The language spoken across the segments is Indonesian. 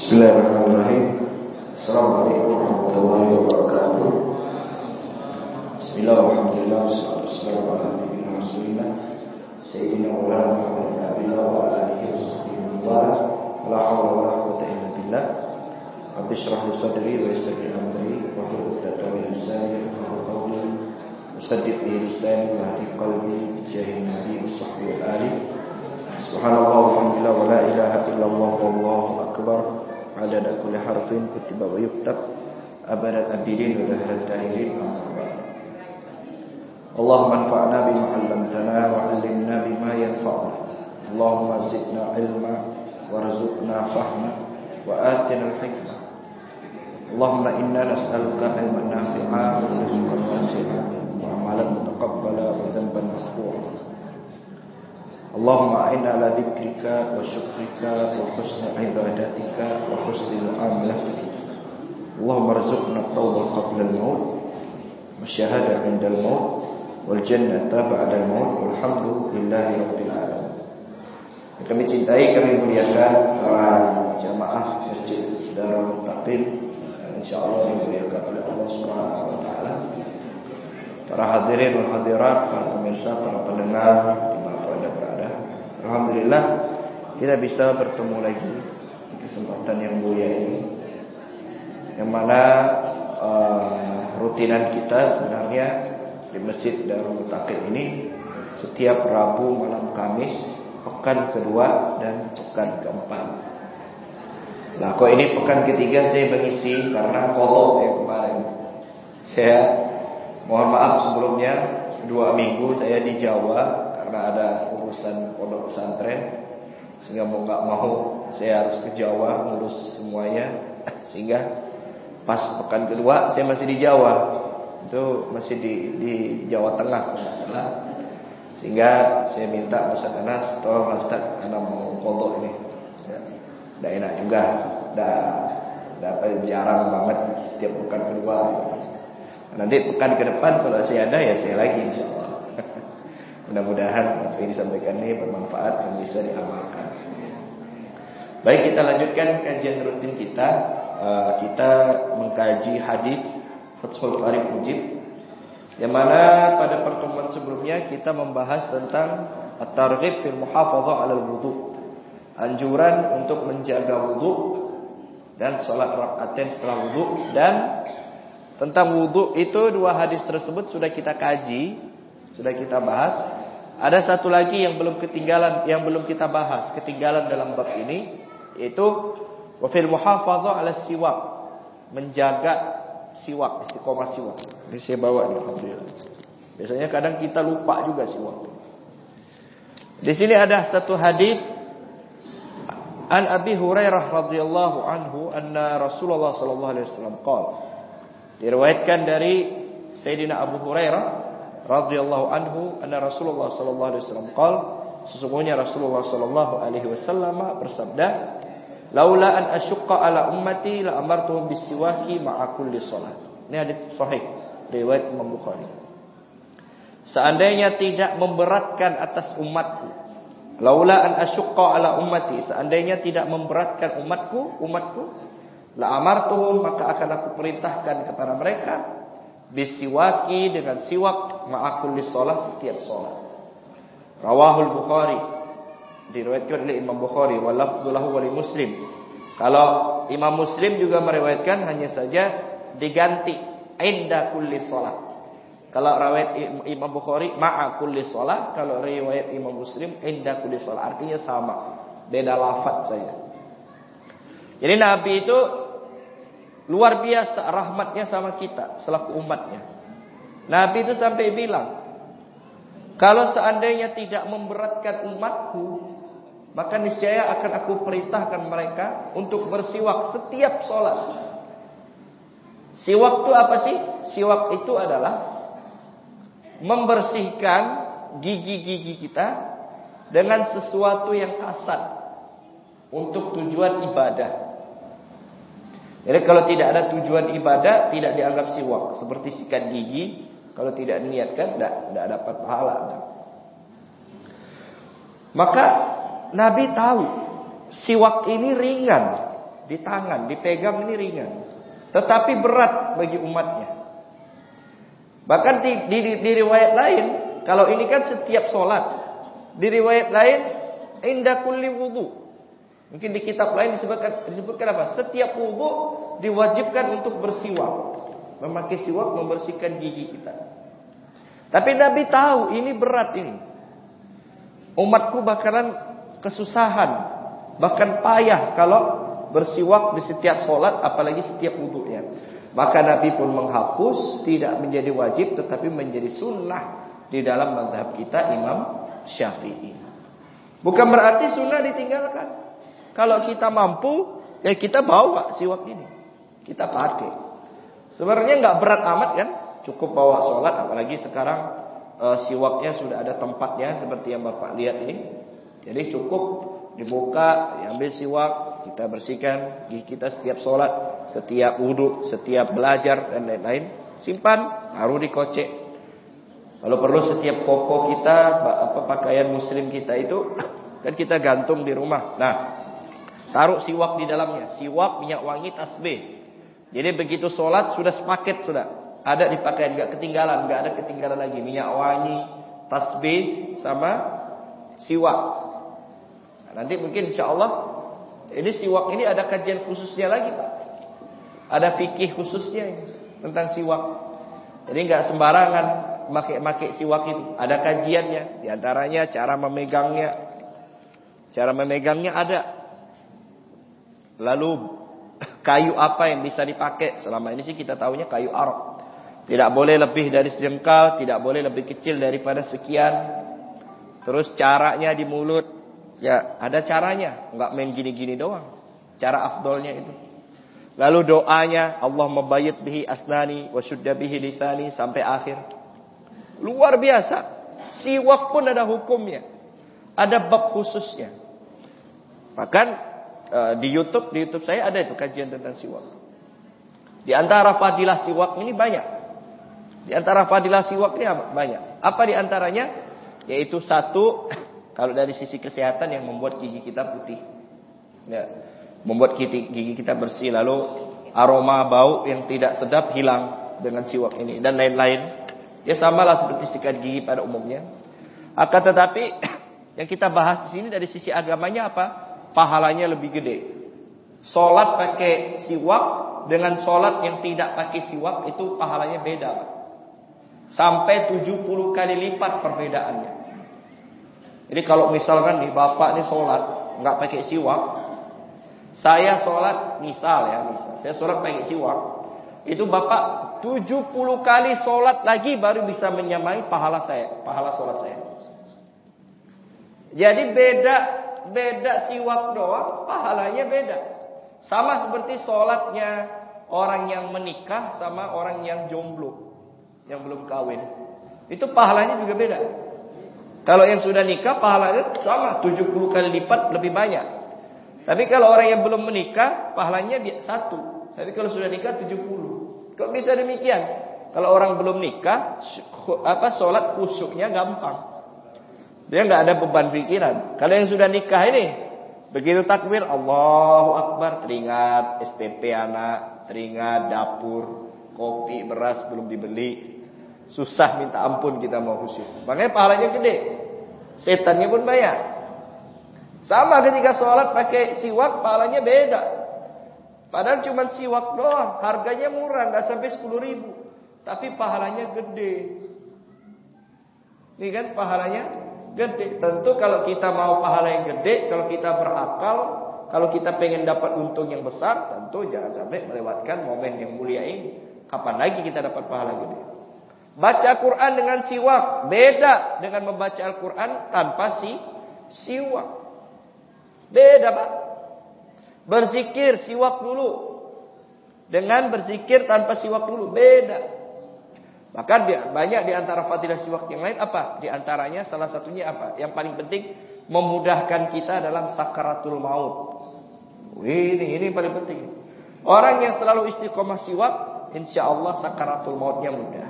Bismillahirrahmanirrahim. Assalamualaikum warahmatullahi wabarakatuh. Bismillahirrahmanirrahim. Wa. Subhanallah walhamdulillah wa la ilaha illallah wallahu akbar. عدد كل حرف كتب ويكتب. أبد الأبدين ودهر الداهرين اللهم انفعنا بما علمتنا وعلمنا بما ينفعنا. اللهم زدنا علما وارزقنا فهما وآتنا الحكمة. اللهم إنا نسألك علما نافعا ورزقا واسعا وعملا متقبلا وذنبا مغفورا اللهم أعنا على ذكرك وشكرك وحسن عبادتك وحسن معاملتك اللهم ارزقنا التوبة قبل الموت والشهادة عند الموت والجنة بعد الموت والحمد لله رب العالمين kami cintai, kami muliakan para jamaah Masjid Darul Taqib insyaallah dimuliakan oleh Allah Subhanahu wa taala. Para hadirin dan hadirat, para pemirsa, para pendengar Alhamdulillah kita bisa bertemu lagi di kesempatan yang mulia ini. Yang mana uh, rutinan kita sebenarnya di Masjid Darul Taqib ini setiap Rabu malam Kamis pekan kedua dan pekan keempat. Nah, kok ini pekan ketiga saya mengisi karena kolok yang kemarin. Saya mohon maaf sebelumnya dua minggu saya di Jawa karena ada urusan pondok pesantren sehingga mau nggak mau saya harus ke Jawa ngurus semuanya. Sehingga pas pekan kedua saya masih di Jawa. Itu masih di di Jawa Tengah nggak salah. Sehingga saya minta Ustaz Anas tolong Ustaz karena mau kodok ini. Ya, tidak enak juga. Dah dapat jarang banget setiap pekan kedua. Nanti pekan ke depan kalau saya ada ya saya lagi insya Allah Mudah-mudahan apa yang disampaikan ini bermanfaat dan bisa diamalkan. Baik, kita lanjutkan kajian rutin kita. Uh, kita mengkaji hadis Fathul Qarib Mujib yang mana pada pertemuan sebelumnya kita membahas tentang at-targhib fil muhafadzah 'ala wudu. Anjuran untuk menjaga wudu dan sholat rakaatain setelah wudu dan tentang wudu itu dua hadis tersebut sudah kita kaji, sudah kita bahas. Ada satu lagi yang belum ketinggalan, yang belum kita bahas, ketinggalan dalam bab ini, yaitu wafil muhafadzah ala siwak, menjaga siwak, istiqomah siwak. Ini saya bawa nih, alhamdulillah. Biasanya kadang kita lupa juga siwak. Di sini ada satu hadis An Abi Hurairah radhiyallahu anhu anna Rasulullah sallallahu alaihi wasallam qala Diriwayatkan dari Sayyidina Abu Hurairah radhiyallahu anhu anna Rasulullah sallallahu alaihi wasallam qol sesungguhnya Rasulullah sallallahu alaihi wasallam bersabda laula an asyqa ala ummati la amartuhum bisiwaki ma'a kulli salat ini hadis sahih riwayat Imam Bukhari. Seandainya tidak memberatkan atas umatku laula an asyqa ala ummati seandainya tidak memberatkan umatku umatku la amartuhum maka akan aku perintahkan kepada mereka bisiwaki dengan siwak ma'akul sholat setiap sholat. Rawahul Bukhari diriwayatkan oleh Imam Bukhari walafdzulahu wali Muslim. Kalau Imam Muslim juga meriwayatkan hanya saja diganti inda kulli sholat. Kalau riwayat Imam Bukhari ma'a kulli sholat, kalau riwayat Imam Muslim inda kulli sholat artinya sama, beda lafaz saja. Jadi Nabi itu Luar biasa rahmatnya sama kita selaku umatnya. Nabi itu sampai bilang, kalau seandainya tidak memberatkan umatku, maka niscaya akan aku perintahkan mereka untuk bersiwak setiap sholat. Siwak itu apa sih? Siwak itu adalah membersihkan gigi-gigi kita dengan sesuatu yang kasar untuk tujuan ibadah. Jadi kalau tidak ada tujuan ibadah tidak dianggap siwak. Seperti sikat gigi, kalau tidak niatkan tidak, tidak dapat pahala. Maka Nabi tahu siwak ini ringan di tangan, dipegang ini ringan. Tetapi berat bagi umatnya. Bahkan di, di, di riwayat lain, kalau ini kan setiap sholat. Di riwayat lain, indah wudhu. Mungkin di kitab lain disebutkan, disebutkan apa? Setiap wudhu diwajibkan untuk bersiwak. Memakai siwak membersihkan gigi kita. Tapi Nabi tahu ini berat ini. Umatku bakalan kesusahan, bahkan payah kalau bersiwak di setiap solat, apalagi setiap wudhunya. Maka Nabi pun menghapus, tidak menjadi wajib, tetapi menjadi sunnah di dalam mazhab kita Imam Syafi'i. Bukan berarti sunnah ditinggalkan. Kalau kita mampu, ya kita bawa siwak ini, kita pakai. Sebenarnya nggak berat amat kan? Cukup bawa sholat, apalagi sekarang e, siwaknya sudah ada tempatnya seperti yang bapak lihat ini. Jadi cukup dibuka, diambil siwak, kita bersihkan gigi kita setiap sholat, setiap wudhu, setiap belajar dan lain-lain. Simpan, baru dikocek. Kalau perlu setiap koko kita, apa pakaian muslim kita itu kan kita gantung di rumah. Nah, taruh siwak di dalamnya. Siwak, minyak wangi, tasbih. Jadi begitu sholat sudah sepaket sudah. Ada di pakaian, nggak ketinggalan, nggak ada ketinggalan lagi. Minyak wangi, tasbih, sama siwak. Nanti mungkin insya Allah ini siwak ini ada kajian khususnya lagi pak. Ada fikih khususnya ini, tentang siwak. Jadi nggak sembarangan pakai-pakai siwak itu. Ada kajiannya. Di antaranya cara memegangnya. Cara memegangnya ada. Lalu kayu apa yang bisa dipakai? Selama ini sih kita tahunya kayu arok. Tidak boleh lebih dari sejengkal, tidak boleh lebih kecil daripada sekian. Terus caranya di mulut, Ya, ada caranya, enggak main gini-gini doang. Cara afdolnya itu. Lalu doanya Allah mabayit bihi asnani wa syudda bihi lisani sampai akhir. Luar biasa. Siwak pun ada hukumnya. Ada bab khususnya. Bahkan uh, di YouTube, di YouTube saya ada itu kajian tentang siwak. Di antara fadilah siwak ini banyak. Di antara fadilah siwak ini banyak. Apa di antaranya? Yaitu satu kalau dari sisi kesehatan yang membuat gigi kita putih. Ya. Membuat gigi, gigi kita bersih. Lalu aroma bau yang tidak sedap hilang dengan siwak ini. Dan lain-lain. Ya samalah seperti sikat gigi pada umumnya. Akan tetapi yang kita bahas di sini dari sisi agamanya apa? Pahalanya lebih gede. Sholat pakai siwak dengan sholat yang tidak pakai siwak itu pahalanya beda. Sampai 70 kali lipat perbedaannya. Jadi kalau misalkan nih bapak nih sholat nggak pakai siwak, saya sholat misal ya misal, saya sholat pakai siwak, itu bapak 70 kali sholat lagi baru bisa menyamai pahala saya, pahala sholat saya. Jadi beda beda siwak doang, pahalanya beda. Sama seperti sholatnya orang yang menikah sama orang yang jomblo, yang belum kawin. Itu pahalanya juga beda. Kalau yang sudah nikah pahalanya sama 70 kali lipat lebih banyak. Tapi kalau orang yang belum menikah pahalanya satu. Tapi kalau sudah nikah 70. Kok bisa demikian? Kalau orang belum nikah apa sholat khusyuknya gampang. Dia nggak ada beban pikiran. Kalau yang sudah nikah ini begitu takbir Allahu Akbar teringat SPP anak, teringat dapur, kopi, beras belum dibeli, Susah minta ampun kita mau khusyuk. Makanya pahalanya gede. Setannya pun banyak. Sama ketika sholat pakai siwak, pahalanya beda. Padahal cuma siwak doang. Harganya murah, nggak sampai 10 ribu. Tapi pahalanya gede. Ini kan pahalanya gede. Tentu kalau kita mau pahala yang gede, kalau kita berakal, kalau kita pengen dapat untung yang besar, tentu jangan sampai melewatkan momen yang mulia ini. Kapan lagi kita dapat pahala gede? Baca Quran dengan siwak beda dengan membaca Al-Quran tanpa si siwak. Beda, Pak. Berzikir siwak dulu. Dengan berzikir tanpa siwak dulu beda. Maka banyak di antara fadilah siwak yang lain apa? Di antaranya salah satunya apa? Yang paling penting memudahkan kita dalam sakaratul maut. Ini ini paling penting. Orang yang selalu istiqomah siwak, insya Allah sakaratul mautnya mudah.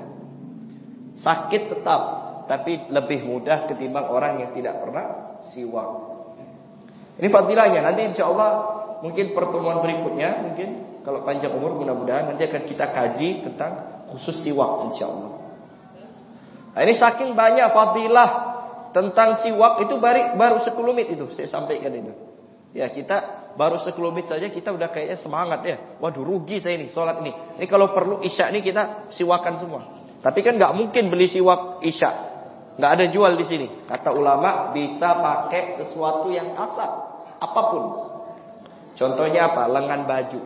Sakit tetap, tapi lebih mudah ketimbang orang yang tidak pernah siwak. Ini fadilahnya. Nanti insya Allah mungkin pertemuan berikutnya mungkin kalau panjang umur mudah-mudahan nanti akan kita kaji tentang khusus siwak insyaallah. Nah, ini saking banyak fadilah tentang siwak itu baru baru sekelumit itu saya sampaikan itu. Ya kita baru sekelumit saja kita udah kayaknya semangat ya. Waduh rugi saya ini sholat ini. Ini kalau perlu isya ini kita siwakan semua. Tapi kan nggak mungkin beli siwak isya. Nggak ada jual di sini. Kata ulama bisa pakai sesuatu yang kasar. Apa pun. Contohnya apa? Lengan baju.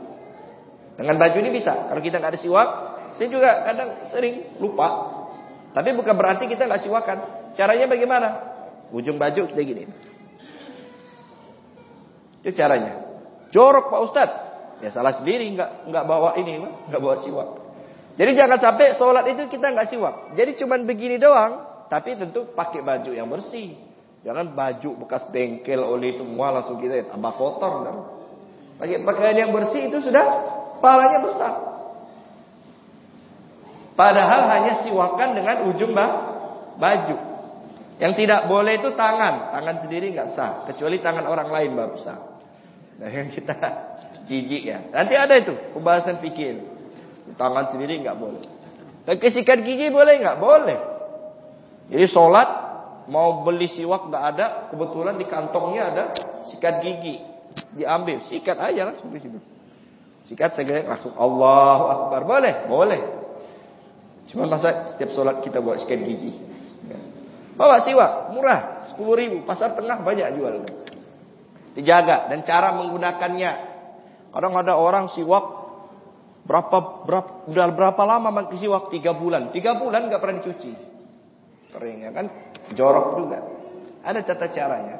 Lengan baju ini bisa. Kalau kita nggak ada siwak, saya juga kadang sering lupa. Tapi bukan berarti kita nggak siwakan. Caranya bagaimana? Ujung baju kita gini. Itu caranya. Jorok Pak Ustad. Ya salah sendiri nggak nggak bawa ini, nggak bawa siwak. Jadi jangan sampai sholat itu kita nggak siwak. Jadi cuman begini doang, tapi tentu pakai baju yang bersih. Jangan baju bekas bengkel oleh semua langsung kita tambah kotor. Pakai pakaian yang bersih itu sudah palanya besar. Padahal hanya siwakan dengan ujung bah, baju. Yang tidak boleh itu tangan. Tangan sendiri nggak sah. Kecuali tangan orang lain baru sah. Nah, yang kita jijik ya. Nanti ada itu pembahasan fikih. Tangan sendiri nggak boleh. Dan gigi boleh nggak? Boleh. Jadi sholat mau beli siwak nggak ada, kebetulan di kantongnya ada sikat gigi. Diambil, sikat aja langsung di situ. Sikat segera langsung Allahu Akbar. Boleh? Boleh. Cuma masa setiap sholat kita buat sikat gigi. Ya. Bawa siwak, murah, 10 ribu. Pasar tengah banyak jual. Dijaga dan cara menggunakannya. Kadang ada orang siwak berapa berapa udah berapa lama pakai siwak? Tiga bulan. Tiga bulan nggak pernah dicuci. Kering ya kan? Jorok juga. Ada tata caranya.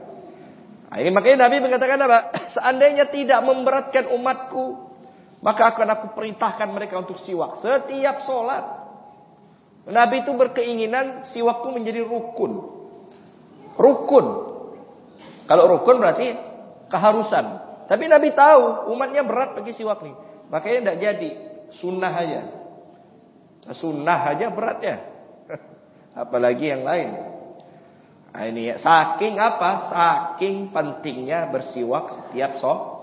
Nah, ini makanya Nabi mengatakan apa? Seandainya tidak memberatkan umatku, maka akan aku perintahkan mereka untuk siwak setiap sholat. Nabi itu berkeinginan siwak itu menjadi rukun. Rukun. Kalau rukun berarti keharusan. Tapi Nabi tahu umatnya berat bagi siwak nih. Makanya tidak jadi. Sunnah aja. Sunnah aja berat ya. Apalagi yang lain. Nah, ini ya. Saking apa? Saking pentingnya bersiwak setiap so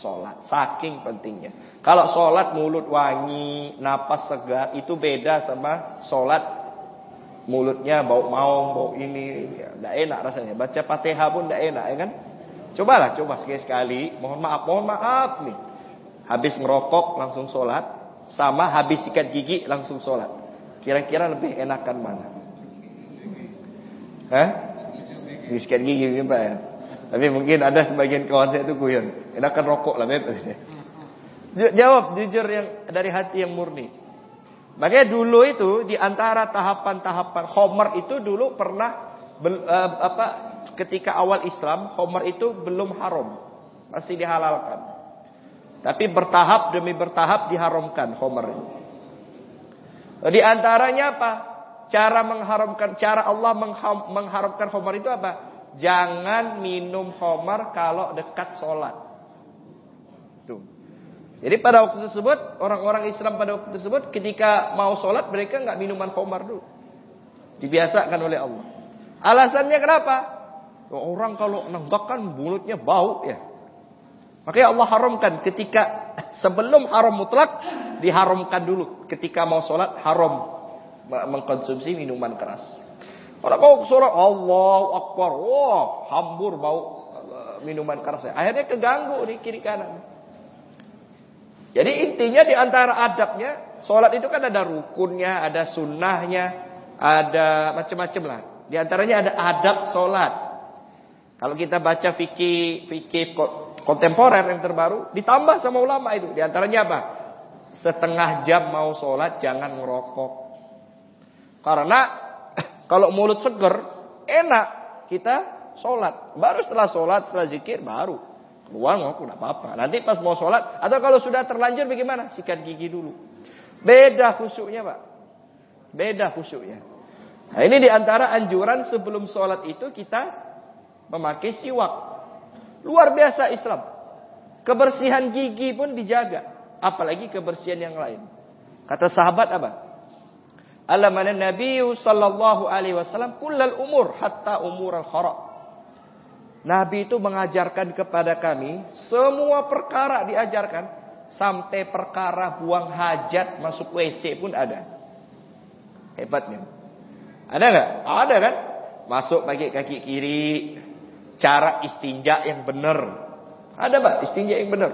sholat. Saking pentingnya. Kalau sholat mulut wangi, napas segar, itu beda sama sholat mulutnya bau maung, bau ini. Ya, enak rasanya. Baca fatihah pun tidak enak ya kan? Cobalah, coba sekali-sekali. Mohon maaf, mohon maaf nih. Habis merokok langsung sholat. Sama habis sikat gigi langsung sholat. Kira-kira lebih enakan mana? Hah? Sikat gigi gimana ya? Tapi mungkin ada sebagian kawan saya itu guyon. Enakan rokok lah. Betul. Jawab jujur yang dari hati yang murni. Makanya dulu itu di antara tahapan-tahapan Homer itu dulu pernah uh, apa ketika awal Islam, homer itu belum haram. Masih dihalalkan. Tapi bertahap demi bertahap diharamkan homer itu. Di antaranya apa? Cara mengharamkan, cara Allah mengharamkan homer itu apa? Jangan minum homer kalau dekat sholat. Tuh. Jadi pada waktu tersebut, orang-orang Islam pada waktu tersebut, ketika mau sholat, mereka nggak minuman homer dulu. Dibiasakan oleh Allah. Alasannya kenapa? Orang kalau nenggak kan mulutnya bau ya. Makanya Allah haramkan ketika sebelum haram mutlak diharamkan dulu ketika mau sholat haram mengkonsumsi minuman keras. Orang mau sholat Allah Akbar, wah hambur bau eh, minuman keras. Akhirnya keganggu nih kiri kanan. Jadi intinya di antara adabnya, sholat itu kan ada rukunnya, ada sunnahnya, ada macam-macam lah. Di antaranya ada adab sholat. Kalau kita baca fikih fikih kontemporer yang terbaru, ditambah sama ulama itu. Di antaranya apa? Setengah jam mau sholat jangan ngerokok. Karena kalau mulut seger, enak kita sholat. Baru setelah sholat, setelah zikir, baru keluar ngokok tidak apa-apa. Nanti pas mau sholat, atau kalau sudah terlanjur bagaimana? Sikat gigi dulu. Beda khusyuknya pak. Beda khusyuknya. Nah ini di antara anjuran sebelum sholat itu kita memakai siwak. Luar biasa Islam. Kebersihan gigi pun dijaga. Apalagi kebersihan yang lain. Kata sahabat apa? Alamana Nabi sallallahu alaihi wasallam kullal umur hatta umur al khara. Nabi itu mengajarkan kepada kami semua perkara diajarkan sampai perkara buang hajat masuk WC pun ada. Hebatnya. Ada nggak? Ada kan? Masuk pakai kaki kiri, cara istinja yang benar. Ada pak istinja yang benar.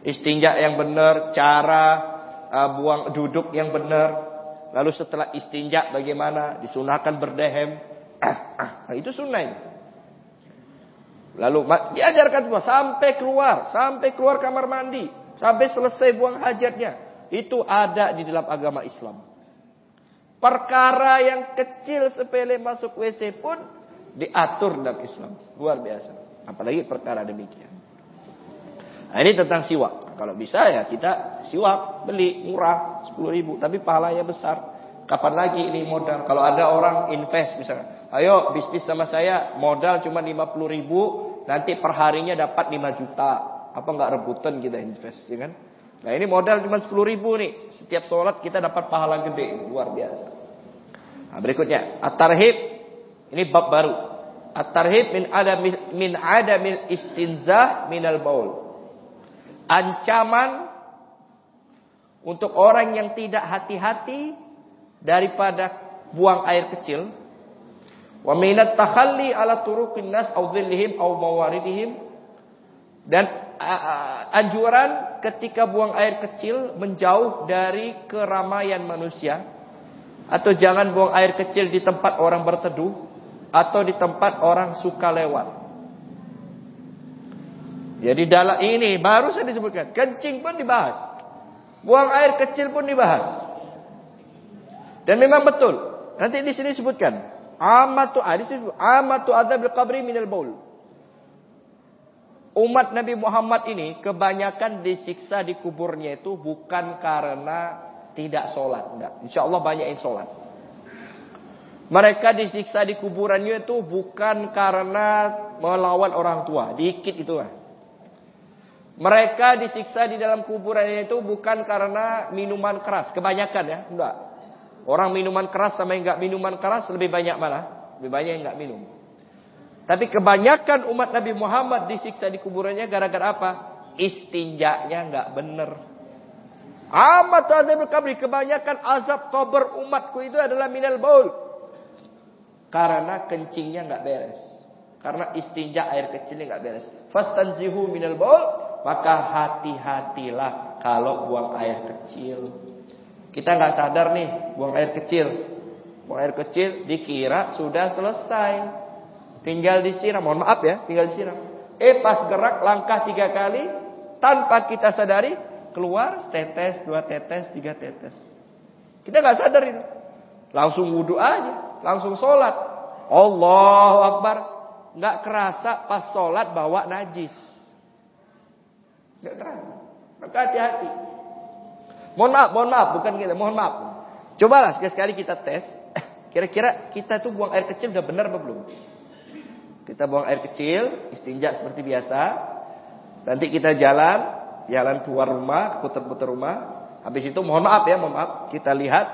Istinja yang benar, cara uh, buang duduk yang benar. Lalu setelah istinja bagaimana? Disunahkan berdehem. Ah, ah, nah, itu sunnah. Lalu diajarkan semua sampai keluar, sampai keluar kamar mandi, sampai selesai buang hajatnya. Itu ada di dalam agama Islam. Perkara yang kecil sepele masuk WC pun diatur dalam Islam. Luar biasa. Apalagi perkara demikian. Nah, ini tentang siwak. Kalau bisa ya kita siwak beli murah 10 ribu, tapi pahalanya besar. Kapan lagi ini modal? Kalau ada orang invest misalnya, ayo bisnis sama saya modal cuma 50 ribu, nanti perharinya dapat 5 juta. Apa nggak rebutan kita invest, ya kan? Nah ini modal cuma 10 ribu nih. Setiap sholat kita dapat pahala gede, luar biasa. Nah, berikutnya, at-tarhib. Ini bab baru. At-tarhib min ada min ada min istinzah minal baul. Ancaman untuk orang yang tidak hati-hati daripada buang air kecil Wa minat ala turuqin nas au dhillihim au mawaridihim. Dan anjuran ketika buang air kecil menjauh dari keramaian manusia atau jangan buang air kecil di tempat orang berteduh atau di tempat orang suka lewat. Jadi dalam ini baru saya disebutkan, kencing pun dibahas. Buang air kecil pun dibahas. Dan memang betul. Nanti di sini disebutkan Amatu hadis itu amatu adzabil qabri minal baul. Umat Nabi Muhammad ini kebanyakan disiksa di kuburnya itu bukan karena tidak sholat. Enggak. Insya Allah banyak yang sholat. Mereka disiksa di kuburannya itu bukan karena melawan orang tua. Dikit itu lah. Mereka disiksa di dalam kuburannya itu bukan karena minuman keras. Kebanyakan ya. Enggak. Orang minuman keras sama yang enggak minuman keras lebih banyak mana? Lebih banyak yang enggak minum. Tapi kebanyakan umat Nabi Muhammad disiksa di kuburannya gara-gara apa? Istinjaknya enggak benar. Amat azab kabri kebanyakan azab kubur umatku itu adalah minal baul. Karena kencingnya enggak beres. Karena istinja air kecilnya enggak beres. Fastanzihu minal baul, maka hati-hatilah kalau buang air kecil. Kita nggak sadar nih buang air kecil. Buang air kecil dikira sudah selesai. Tinggal disiram. Mohon maaf ya, tinggal disiram. Eh pas gerak langkah tiga kali tanpa kita sadari keluar tetes, dua tetes, tiga tetes. Kita nggak sadar itu. Langsung wudhu aja, langsung sholat. Allahu Akbar. Nggak kerasa pas sholat bawa najis. Nggak kerasa. Maka hati-hati. Mohon maaf, mohon maaf, bukan kita, mohon maaf. Cobalah sekali-sekali kita tes. Kira-kira kita tuh buang air kecil udah benar apa belum? Kita buang air kecil, istinja seperti biasa. Nanti kita jalan, jalan keluar rumah, putar-putar rumah. Habis itu mohon maaf ya, mohon maaf. Kita lihat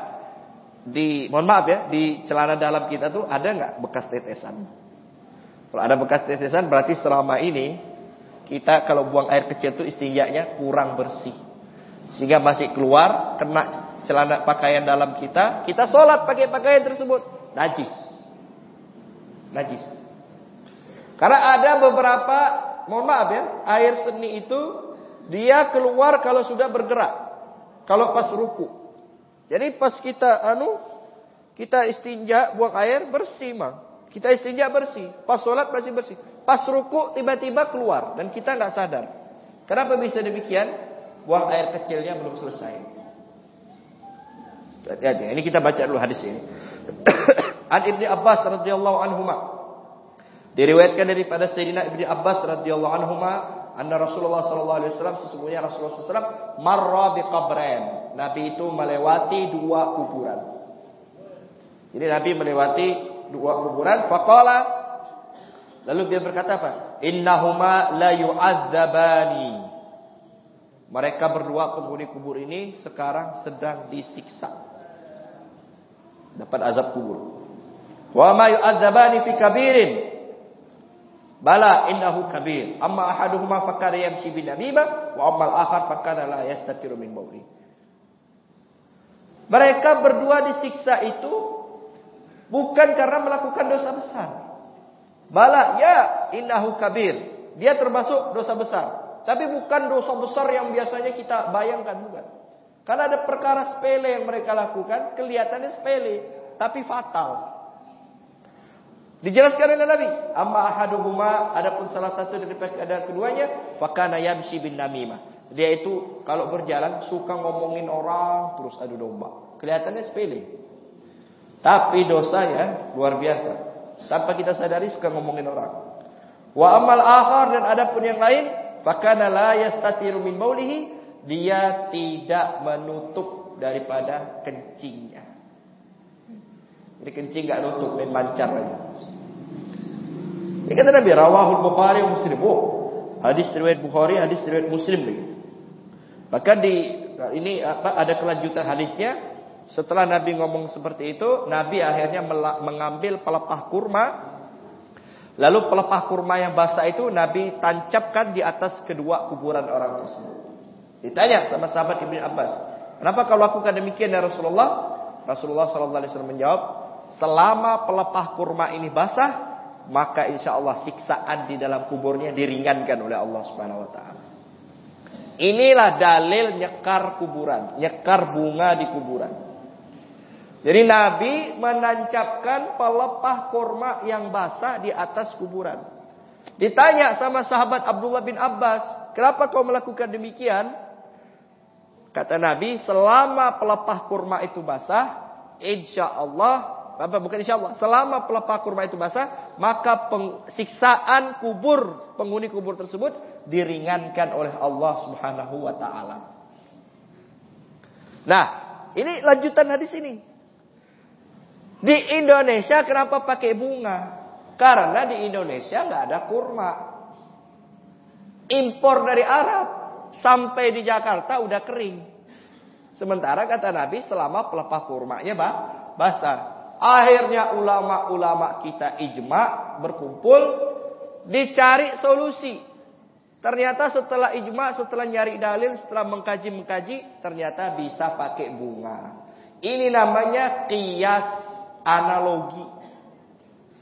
di, mohon maaf ya, di celana dalam kita tuh ada nggak bekas tetesan? Kalau ada bekas tetesan berarti selama ini kita kalau buang air kecil tuh istinjanya kurang bersih. Sehingga masih keluar kena celana pakaian dalam kita, kita sholat pakai pakaian tersebut najis. Najis. Karena ada beberapa, mohon maaf ya, air seni itu dia keluar kalau sudah bergerak. Kalau pas ruku. Jadi pas kita anu kita istinja buang air bersih mah. Kita istinja bersih. Pas sholat masih bersih. Pas ruku tiba-tiba keluar dan kita nggak sadar. Kenapa bisa demikian? Buang air kecilnya belum selesai. Hati-hati. Ini kita baca dulu hadis ini. An Ibni Abbas radhiyallahu anhu Diriwayatkan daripada Sayyidina Ibni Abbas radhiyallahu anhu anna Rasulullah sallallahu alaihi wasallam sesungguhnya Rasulullah sallallahu marra biqabran. Nabi itu melewati dua kuburan. Jadi Nabi melewati dua kuburan faqala lalu dia berkata apa? Innahuma la yu'adzabani. Mereka berdua penghuni kubur ini sekarang sedang disiksa. Dapat azab kubur. Wa ma yu'adzabani fi kabirin. Bala innahu kabir. Amma ahaduhuma fakara yamshi bin namimah wa amma al-akhar fakara la yastatiru min bawli. Mereka berdua disiksa itu bukan karena melakukan dosa besar. Bala ya innahu kabir. Dia termasuk dosa besar. Tapi bukan dosa besar yang biasanya kita bayangkan bukan. Karena ada perkara sepele yang mereka lakukan, kelihatannya sepele, tapi fatal. Dijelaskan oleh Nabi, amma ahaduhuma adapun salah satu dari ada keduanya, fakana yamshi bin namimah. Dia itu kalau berjalan suka ngomongin orang terus adu domba. Kelihatannya sepele. Tapi dosanya luar biasa. Tanpa kita sadari suka ngomongin orang. Wa amal akhar dan adapun yang lain, fakana la yastatiru min maulihi, dia tidak menutup daripada kencingnya. Jadi kencing gak nutup, main mancar aja. Ini kata Nabi, rawahul Bukhari Muslim. Oh, hadis riwayat Bukhari, hadis riwayat Muslim lagi. Bahkan di ini apa ada kelanjutan hadisnya. Setelah Nabi ngomong seperti itu, Nabi akhirnya mengambil pelepah kurma. Lalu pelepah kurma yang basah itu Nabi tancapkan di atas kedua kuburan orang tersebut. Ditanya sama sahabat Ibnu Abbas, "Kenapa kau lakukan demikian ya Rasulullah?" Rasulullah sallallahu alaihi wasallam menjawab, "Selama pelepah kurma ini basah, maka insya Allah siksaan di dalam kuburnya diringankan oleh Allah Subhanahu Wa Taala. Inilah dalil nyekar kuburan, nyekar bunga di kuburan. Jadi Nabi menancapkan pelepah kurma yang basah di atas kuburan. Ditanya sama sahabat Abdullah bin Abbas, kenapa kau melakukan demikian? Kata Nabi, selama pelepah kurma itu basah, insya Allah apa bukan insya Allah. Selama pelepah kurma itu basah, maka siksaan kubur penghuni kubur tersebut diringankan oleh Allah Subhanahu wa taala. Nah, ini lanjutan hadis ini. Di Indonesia kenapa pakai bunga? Karena di Indonesia nggak ada kurma. Impor dari Arab sampai di Jakarta udah kering. Sementara kata Nabi selama pelepah kurmanya bah, basah. Akhirnya ulama-ulama kita ijma berkumpul dicari solusi. Ternyata setelah ijma, setelah nyari dalil, setelah mengkaji-mengkaji, ternyata bisa pakai bunga. Ini namanya kias analogi.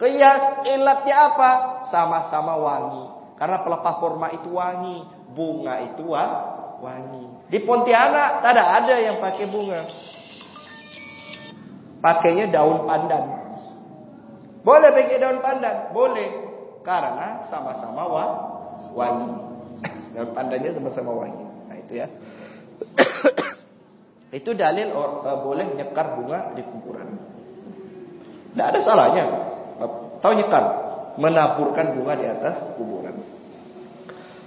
Kias ilatnya apa? Sama-sama wangi. Karena pelepah kurma itu wangi, bunga itu wangi. Di Pontianak tidak ada yang pakai bunga. Pakainya daun pandan. Boleh pakai daun pandan? Boleh. Karena sama-sama wangi. Daun pandannya sama-sama wangi. Nah itu ya. itu dalil or, uh, boleh nyekar bunga di kuburan. Tidak ada salahnya. Tahu nyekar? Menaburkan bunga di atas kuburan.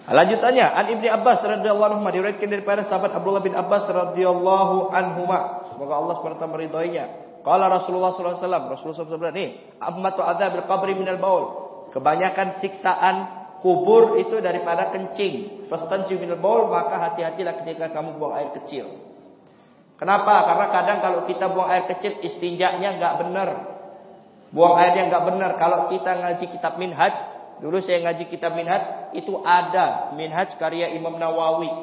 Lanjutannya, An Ibni Abbas radhiyallahu anhu diriwayatkan daripada sahabat Abdullah bin Abbas radhiyallahu anhu. Semoga Allah SWT meridhoinya. Qala Rasulullah wasallam, Rasulullah SAW nih, ammatu adzabil qabri minal baul. Kebanyakan siksaan kubur itu daripada kencing. Fastansi minal baul, maka hati-hatilah ketika kamu buang air kecil. Kenapa? Karena kadang kalau kita buang air kecil istinjaknya enggak benar. Buang airnya enggak benar. Kalau kita ngaji kitab Minhaj, dulu saya ngaji kitab Minhaj, itu ada Minhaj karya Imam Nawawi.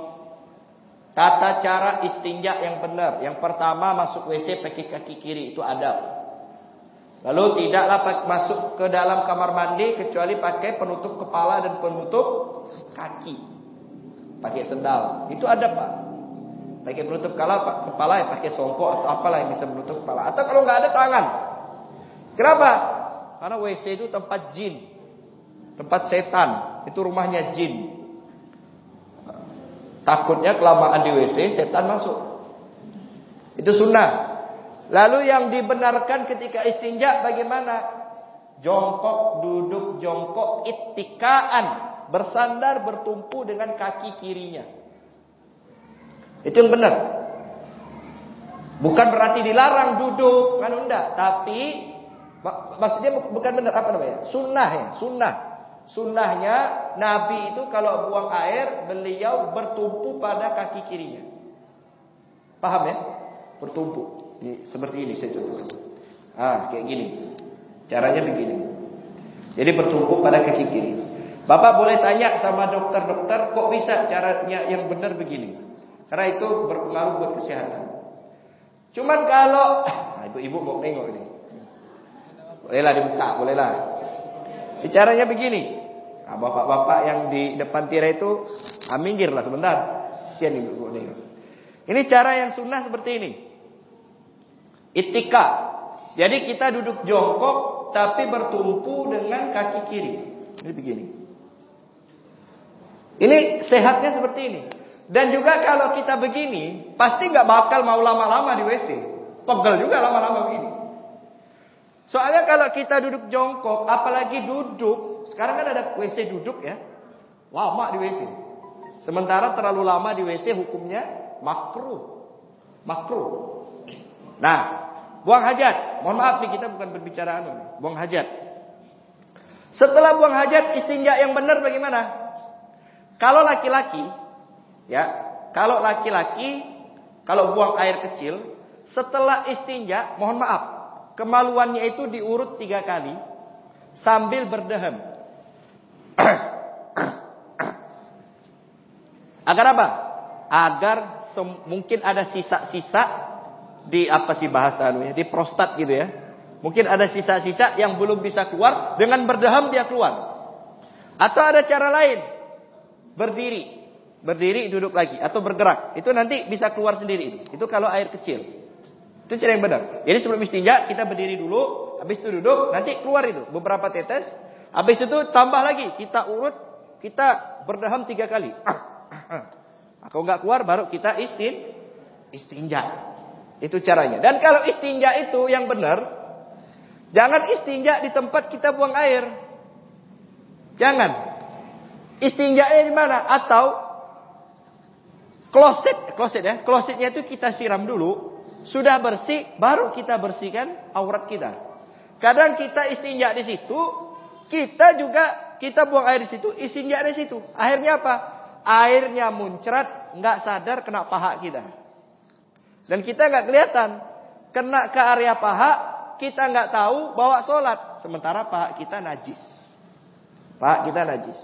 Tata cara istinja yang benar. Yang pertama masuk WC pakai kaki kiri itu adab. Lalu tidaklah masuk ke dalam kamar mandi kecuali pakai penutup kepala dan penutup kaki. Pakai sendal. Itu ada pak. Pakai penutup kepala, kepala ya pakai songkok atau apalah yang bisa menutup kepala. Atau kalau nggak ada tangan. Kenapa? Karena WC itu tempat jin. Tempat setan. Itu rumahnya jin. Takutnya kelamaan di WC setan masuk. Itu sunnah. Lalu yang dibenarkan ketika istinja bagaimana? Jongkok, duduk, jongkok, ittikaan. Bersandar, bertumpu dengan kaki kirinya. Itu yang benar. Bukan berarti dilarang duduk, kan enggak. Tapi maksudnya bukan benar apa namanya? Sunnah ya, sunnah. Sunnahnya Nabi itu kalau buang air beliau bertumpu pada kaki kirinya. Paham ya? Bertumpu. Ini, seperti ini saya contohkan. Ah, kayak gini. Caranya begini. Jadi bertumpu pada kaki kiri. Bapak boleh tanya sama dokter-dokter kok bisa caranya yang benar begini. Karena itu berpengaruh buat kesehatan. Cuman kalau nah, ibu-ibu mau nengok ini. Bolehlah dibuka, bolehlah. Caranya begini. Nah, bapak-bapak yang di depan tirai itu ah, minggirlah sebentar. Sian ibu nengok. Ini cara yang sunnah seperti ini. Itika. Jadi kita duduk jongkok tapi bertumpu dengan kaki kiri. Ini begini. Ini sehatnya seperti ini. Dan juga kalau kita begini, pasti nggak bakal mau lama-lama di WC. Pegel juga lama-lama begini. Soalnya kalau kita duduk jongkok, apalagi duduk, sekarang kan ada WC duduk ya, lama di WC. Sementara terlalu lama di WC hukumnya makruh. Makruh. Nah, buang hajat. Mohon maaf nih kita bukan berbicara anu, buang hajat. Setelah buang hajat istinja yang benar bagaimana? Kalau laki-laki, ya, kalau laki-laki, kalau buang air kecil, setelah istinja, mohon maaf, kemaluannya itu diurut tiga kali sambil berdehem. Agar apa? Agar mungkin ada sisa-sisa di apa sih bahasa ya, di prostat gitu ya. Mungkin ada sisa-sisa yang belum bisa keluar, dengan berdehem dia keluar. Atau ada cara lain, berdiri, berdiri duduk lagi atau bergerak. Itu nanti bisa keluar sendiri. Itu kalau air kecil. Itu cara yang benar. Jadi sebelum istinja kita berdiri dulu, habis itu duduk, nanti keluar itu beberapa tetes. Habis itu tambah lagi, kita urut, kita berdaham tiga kali. Nah, kalau nggak keluar baru kita istin, istinja. Itu caranya. Dan kalau istinja itu yang benar, jangan istinja di tempat kita buang air. Jangan. Istinjanya di mana? Atau kloset, kloset ya. Klosetnya itu kita siram dulu. Sudah bersih, baru kita bersihkan aurat kita. Kadang kita istinja di situ, kita juga kita buang air di situ, istinja di situ. Akhirnya apa? Airnya muncrat, nggak sadar kena paha kita. Dan kita nggak kelihatan. Kena ke area paha, kita nggak tahu bawa sholat. Sementara paha kita najis. Paha kita najis.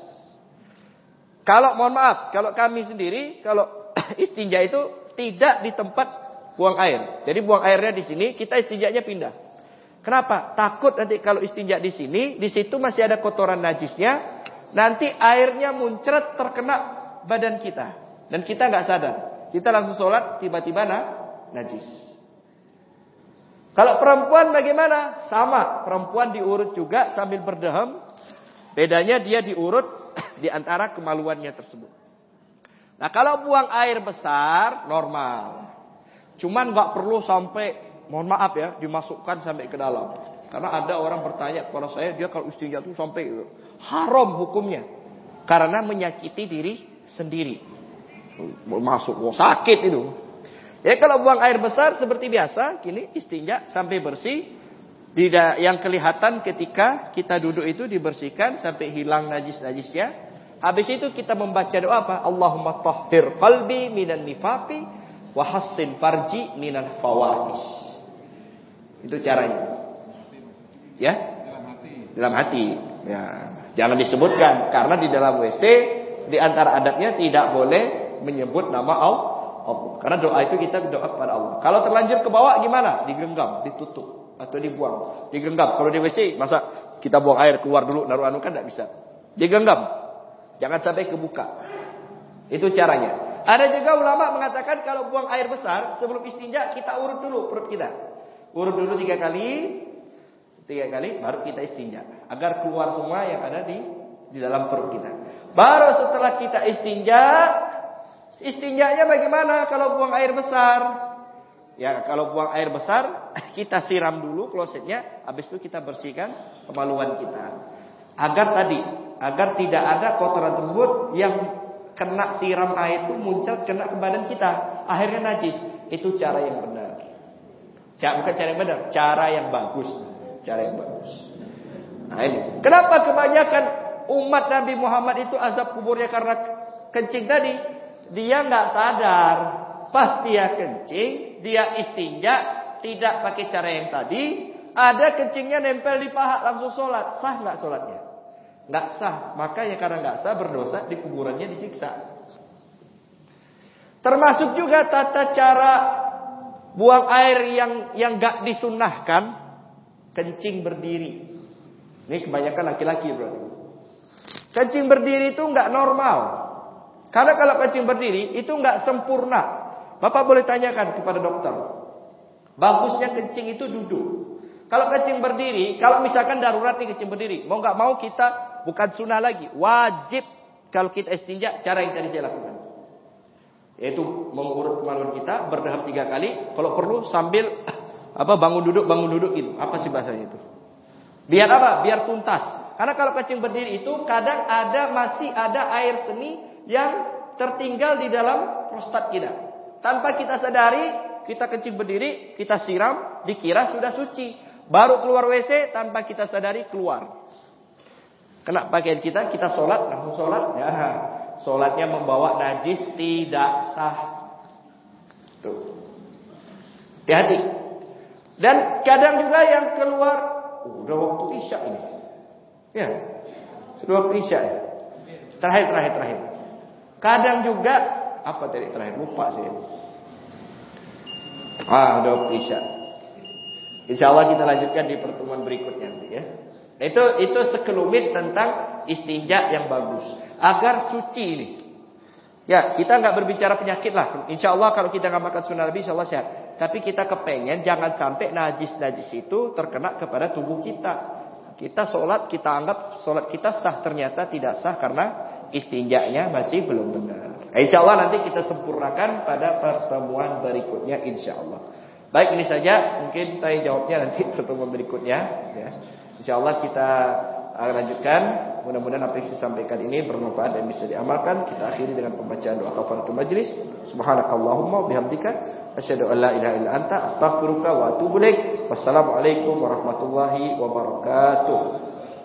Kalau mohon maaf, kalau kami sendiri, kalau istinja itu tidak di tempat buang air. Jadi buang airnya di sini, kita istinjanya pindah. Kenapa? Takut nanti kalau istinja di sini, di situ masih ada kotoran najisnya, nanti airnya muncrat terkena badan kita dan kita nggak sadar. Kita langsung sholat, tiba-tiba nah, najis. Kalau perempuan bagaimana? Sama, perempuan diurut juga sambil berdehem. Bedanya dia diurut di antara kemaluannya tersebut. Nah kalau buang air besar normal. Cuman nggak perlu sampai mohon maaf ya dimasukkan sampai ke dalam. Karena ada orang bertanya kepada saya dia kalau istinja itu sampai itu haram hukumnya. Karena menyakiti diri sendiri. Masuk oh, sakit itu. Ya kalau buang air besar seperti biasa, kini istinja sampai bersih, tidak yang kelihatan ketika kita duduk itu dibersihkan sampai hilang najis-najisnya. Habis itu kita membaca doa apa? Allahumma tahhir qalbi minan nifaqi wa hassin farji minan fawahish. Itu caranya. Ya? Dalam hati. Dalam hati. Ya. Jangan disebutkan karena di dalam WC di antara adabnya tidak boleh menyebut nama Allah. Karena doa itu kita doa kepada Allah. Kalau terlanjur ke bawah gimana? Digenggam, ditutup atau dibuang. Digenggam. Kalau di WC masa kita buang air keluar dulu naruh anu kan tidak bisa. Digenggam. Jangan sampai kebuka. Itu caranya. Ada juga ulama mengatakan kalau buang air besar sebelum istinja kita urut dulu perut kita. Urut dulu tiga kali, tiga kali baru kita istinja agar keluar semua yang ada di di dalam perut kita. Baru setelah kita istinja, istinjanya bagaimana kalau buang air besar? Ya kalau buang air besar kita siram dulu klosetnya, habis itu kita bersihkan kemaluan kita. Agar tadi, agar tidak ada kotoran tersebut yang kena siram air itu muncul kena ke badan kita, akhirnya najis. Itu cara yang benar. Cara, bukan cara yang benar, cara yang bagus. Cara yang bagus. Nah ini. Kenapa kebanyakan umat Nabi Muhammad itu azab kuburnya karena kencing tadi? Dia nggak sadar Pas dia kencing, dia istinja, tidak pakai cara yang tadi, ada kencingnya nempel di paha langsung sholat. Sah nggak sholatnya? Nggak sah. Makanya karena nggak sah berdosa di kuburannya disiksa. Termasuk juga tata cara buang air yang yang nggak disunahkan, kencing berdiri. Ini kebanyakan laki-laki berarti. Kencing berdiri itu nggak normal. Karena kalau kencing berdiri itu nggak sempurna. Bapak boleh tanyakan kepada dokter. Bagusnya kencing itu duduk. Kalau kencing berdiri, kalau misalkan darurat nih kencing berdiri, mau nggak mau kita bukan sunnah lagi, wajib kalau kita istinja cara yang tadi saya lakukan. Yaitu mengurut kemaluan kita berdahap tiga kali, kalau perlu sambil apa bangun duduk bangun duduk gitu. Apa sih bahasanya itu? Biar apa? Biar tuntas. Karena kalau kencing berdiri itu kadang ada masih ada air seni yang tertinggal di dalam prostat kita. Tanpa kita sadari, kita kencing berdiri, kita siram, dikira sudah suci. Baru keluar WC tanpa kita sadari keluar. Kena pakaian kita, kita sholat, langsung sholat. Ya, sholatnya membawa najis tidak sah. Tuh. Hati-hati. Dan kadang juga yang keluar, oh, udah waktu isya ini. Ya, sudah waktu isya. Ya. Terakhir, terakhir, terakhir. Kadang juga, apa tadi terakhir? Lupa sih. Ah, udah waktu isya. Insya Allah kita lanjutkan di pertemuan berikutnya nanti ya. Itu itu sekelumit tentang istinja yang bagus agar suci ini. Ya, kita nggak berbicara penyakit lah. Insya Allah kalau kita nggak makan sunnah Nabi, insya Allah sehat. Tapi kita kepengen jangan sampai najis-najis itu terkena kepada tubuh kita. Kita sholat, kita anggap sholat kita sah ternyata tidak sah karena istinjanya masih belum benar. Insya Allah nanti kita sempurnakan pada pertemuan berikutnya insya Allah. Baik ini saja mungkin saya jawabnya nanti pertemuan berikutnya ya. Insyaallah kita akan lanjutkan. Mudah-mudahan apa yang saya sampaikan ini bermanfaat dan bisa diamalkan. Kita akhiri dengan pembacaan doa kafaratul majlis. Subhanakallahumma bihamdika asyhadu an la ilaha illa anta astaghfiruka wa atubu ilaik. Wassalamualaikum warahmatullahi wabarakatuh.